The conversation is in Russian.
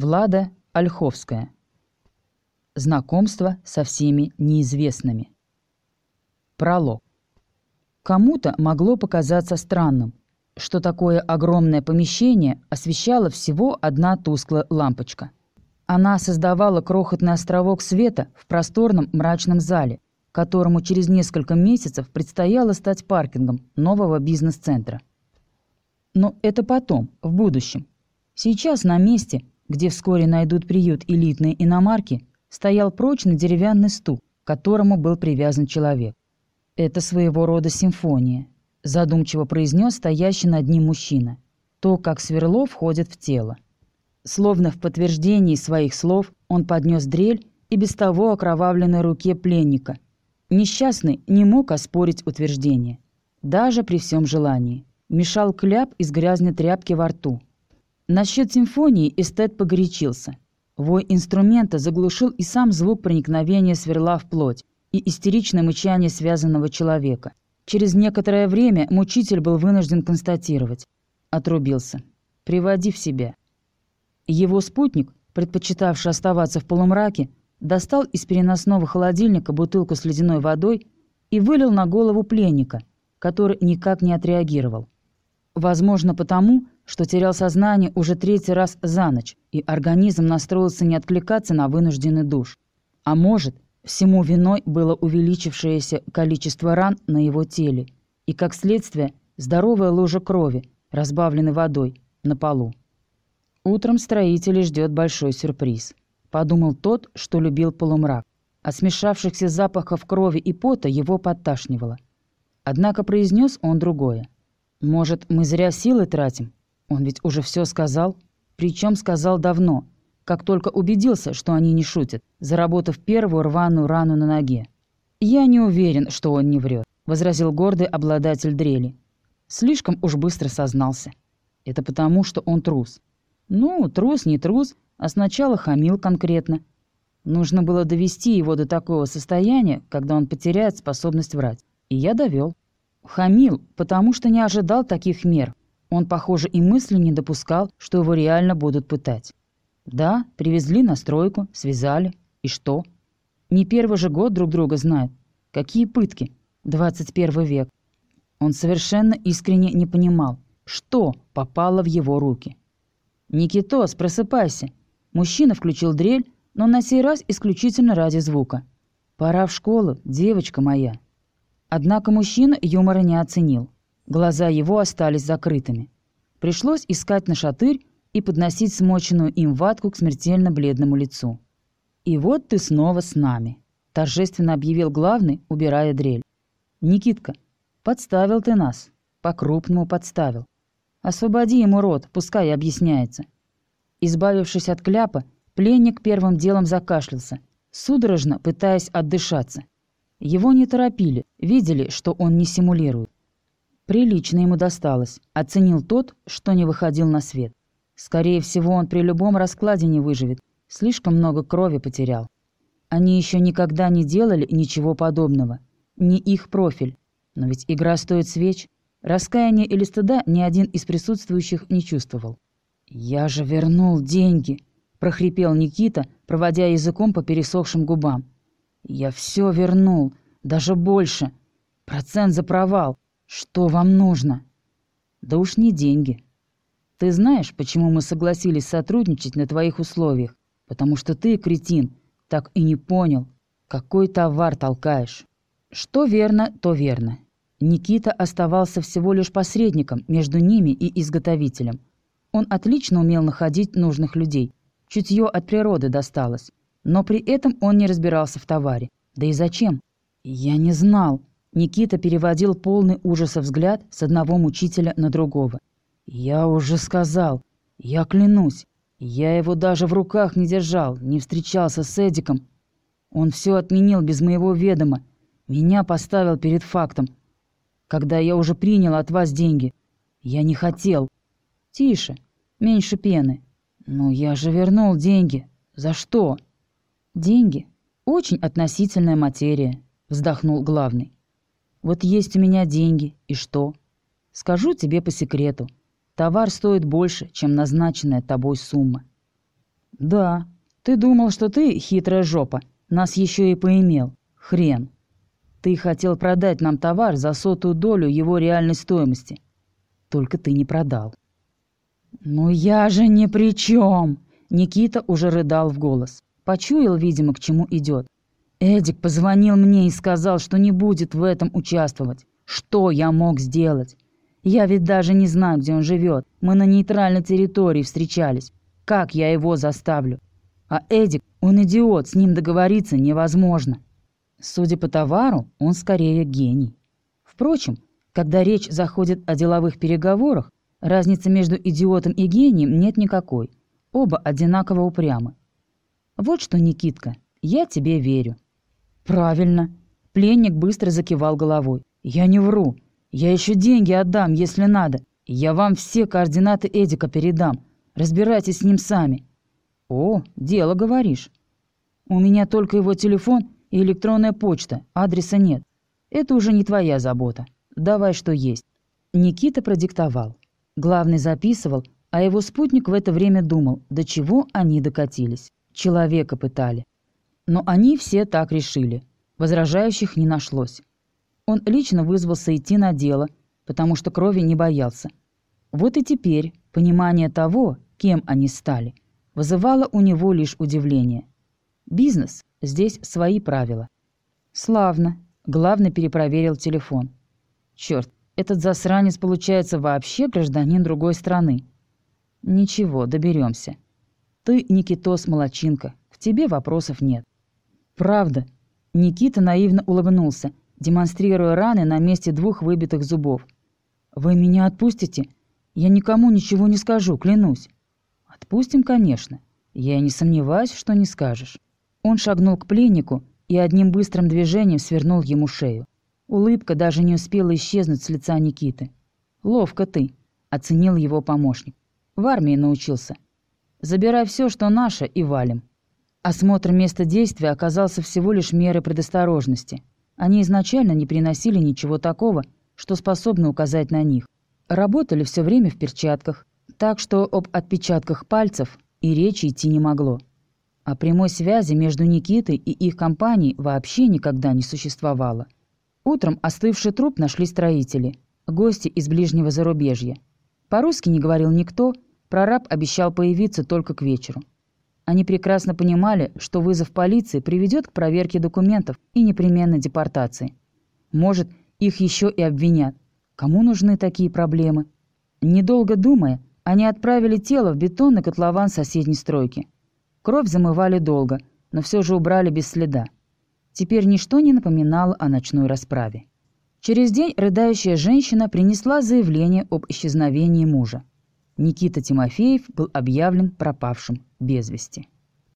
Влада Ольховская. Знакомство со всеми неизвестными. Пролог. Кому-то могло показаться странным, что такое огромное помещение освещала всего одна тусклая лампочка. Она создавала крохотный островок света в просторном мрачном зале, которому через несколько месяцев предстояло стать паркингом нового бизнес-центра. Но это потом, в будущем. Сейчас на месте – где вскоре найдут приют элитные иномарки, стоял прочный деревянный стул, к которому был привязан человек. «Это своего рода симфония», – задумчиво произнес стоящий над ним мужчина. То, как сверло входит в тело. Словно в подтверждении своих слов он поднес дрель и без того окровавленной руке пленника. Несчастный не мог оспорить утверждение. Даже при всем желании. Мешал кляп из грязной тряпки во рту – Насчет симфонии эстет погорячился. Вой инструмента заглушил и сам звук проникновения сверла в плоть, и истеричное мычание связанного человека. Через некоторое время мучитель был вынужден констатировать. Отрубился. «Приводи в себя». Его спутник, предпочитавший оставаться в полумраке, достал из переносного холодильника бутылку с ледяной водой и вылил на голову пленника, который никак не отреагировал. Возможно, потому, что терял сознание уже третий раз за ночь, и организм настроился не откликаться на вынужденный душ. А может, всему виной было увеличившееся количество ран на его теле и, как следствие, здоровая лужа крови, разбавленной водой, на полу. Утром строителей ждет большой сюрприз. Подумал тот, что любил полумрак. От смешавшихся запахов крови и пота его подташнивало. Однако произнес он другое. «Может, мы зря силы тратим? Он ведь уже все сказал. Причем сказал давно, как только убедился, что они не шутят, заработав первую рваную рану на ноге. «Я не уверен, что он не врет», — возразил гордый обладатель дрели. Слишком уж быстро сознался. Это потому, что он трус. Ну, трус, не трус, а сначала хамил конкретно. Нужно было довести его до такого состояния, когда он потеряет способность врать. И я довел. Хамил, потому что не ожидал таких мер, он, похоже, и мысли не допускал, что его реально будут пытать. Да, привезли на стройку, связали. И что? Не первый же год друг друга знают. Какие пытки? 21 век. Он совершенно искренне не понимал, что попало в его руки. «Никитос, просыпайся!» Мужчина включил дрель, но на сей раз исключительно ради звука. «Пора в школу, девочка моя». Однако мужчина юмора не оценил. Глаза его остались закрытыми. Пришлось искать на шатырь и подносить смоченную им ватку к смертельно бледному лицу. «И вот ты снова с нами», — торжественно объявил главный, убирая дрель. «Никитка, подставил ты нас. По-крупному подставил. Освободи ему рот, пускай объясняется». Избавившись от кляпа, пленник первым делом закашлялся, судорожно пытаясь отдышаться. Его не торопили, видели, что он не симулирует. Прилично ему досталось, оценил тот, что не выходил на свет. Скорее всего, он при любом раскладе не выживет, слишком много крови потерял. Они еще никогда не делали ничего подобного. Не их профиль. Но ведь игра стоит свеч. Раскаяния или стыда ни один из присутствующих не чувствовал. «Я же вернул деньги!» – прохрипел Никита, проводя языком по пересохшим губам. «Я все вернул, даже больше. Процент за провал. «Что вам нужно?» «Да уж не деньги. Ты знаешь, почему мы согласились сотрудничать на твоих условиях? Потому что ты, кретин, так и не понял, какой товар толкаешь». Что верно, то верно. Никита оставался всего лишь посредником между ними и изготовителем. Он отлично умел находить нужных людей. Чутье от природы досталось. Но при этом он не разбирался в товаре. Да и зачем? «Я не знал», Никита переводил полный ужаса взгляд с одного мучителя на другого. «Я уже сказал. Я клянусь. Я его даже в руках не держал, не встречался с Эдиком. Он все отменил без моего ведома. Меня поставил перед фактом. Когда я уже принял от вас деньги. Я не хотел. Тише, меньше пены. Но я же вернул деньги. За что? Деньги. Очень относительная материя, вздохнул главный. Вот есть у меня деньги, и что? Скажу тебе по секрету. Товар стоит больше, чем назначенная тобой сумма. «Да. Ты думал, что ты, хитрая жопа, нас еще и поимел. Хрен. Ты хотел продать нам товар за сотую долю его реальной стоимости. Только ты не продал». «Ну я же ни при чем!» Никита уже рыдал в голос. Почуял, видимо, к чему идет. Эдик позвонил мне и сказал, что не будет в этом участвовать. Что я мог сделать? Я ведь даже не знаю, где он живет. Мы на нейтральной территории встречались. Как я его заставлю? А Эдик, он идиот, с ним договориться невозможно. Судя по товару, он скорее гений. Впрочем, когда речь заходит о деловых переговорах, разницы между идиотом и гением нет никакой. Оба одинаково упрямы. Вот что, Никитка, я тебе верю. «Правильно». Пленник быстро закивал головой. «Я не вру. Я еще деньги отдам, если надо. Я вам все координаты Эдика передам. Разбирайтесь с ним сами». «О, дело говоришь. У меня только его телефон и электронная почта, адреса нет. Это уже не твоя забота. Давай, что есть». Никита продиктовал. Главный записывал, а его спутник в это время думал, до чего они докатились. Человека пытали. Но они все так решили. Возражающих не нашлось. Он лично вызвался идти на дело, потому что крови не боялся. Вот и теперь понимание того, кем они стали, вызывало у него лишь удивление. Бизнес, здесь свои правила. Славно. Главный перепроверил телефон. Черт, этот засранец получается вообще гражданин другой страны. Ничего, доберемся. Ты, Никитос, молочинка, к тебе вопросов нет. «Правда». Никита наивно улыбнулся, демонстрируя раны на месте двух выбитых зубов. «Вы меня отпустите? Я никому ничего не скажу, клянусь». «Отпустим, конечно. Я и не сомневаюсь, что не скажешь». Он шагнул к пленнику и одним быстрым движением свернул ему шею. Улыбка даже не успела исчезнуть с лица Никиты. «Ловко ты», — оценил его помощник. «В армии научился. Забирай все, что наше, и валим». Осмотр места действия оказался всего лишь мерой предосторожности. Они изначально не приносили ничего такого, что способно указать на них. Работали все время в перчатках, так что об отпечатках пальцев и речи идти не могло. А прямой связи между Никитой и их компанией вообще никогда не существовало. Утром остывший труп нашли строители, гости из ближнего зарубежья. По-русски не говорил никто, прораб обещал появиться только к вечеру. Они прекрасно понимали, что вызов полиции приведет к проверке документов и непременной депортации. Может, их еще и обвинят. Кому нужны такие проблемы? Недолго думая, они отправили тело в бетонный котлован соседней стройки. Кровь замывали долго, но все же убрали без следа. Теперь ничто не напоминало о ночной расправе. Через день рыдающая женщина принесла заявление об исчезновении мужа. Никита Тимофеев был объявлен пропавшим без вести.